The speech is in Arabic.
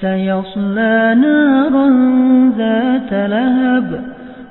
سيصلى نارا ذات لهب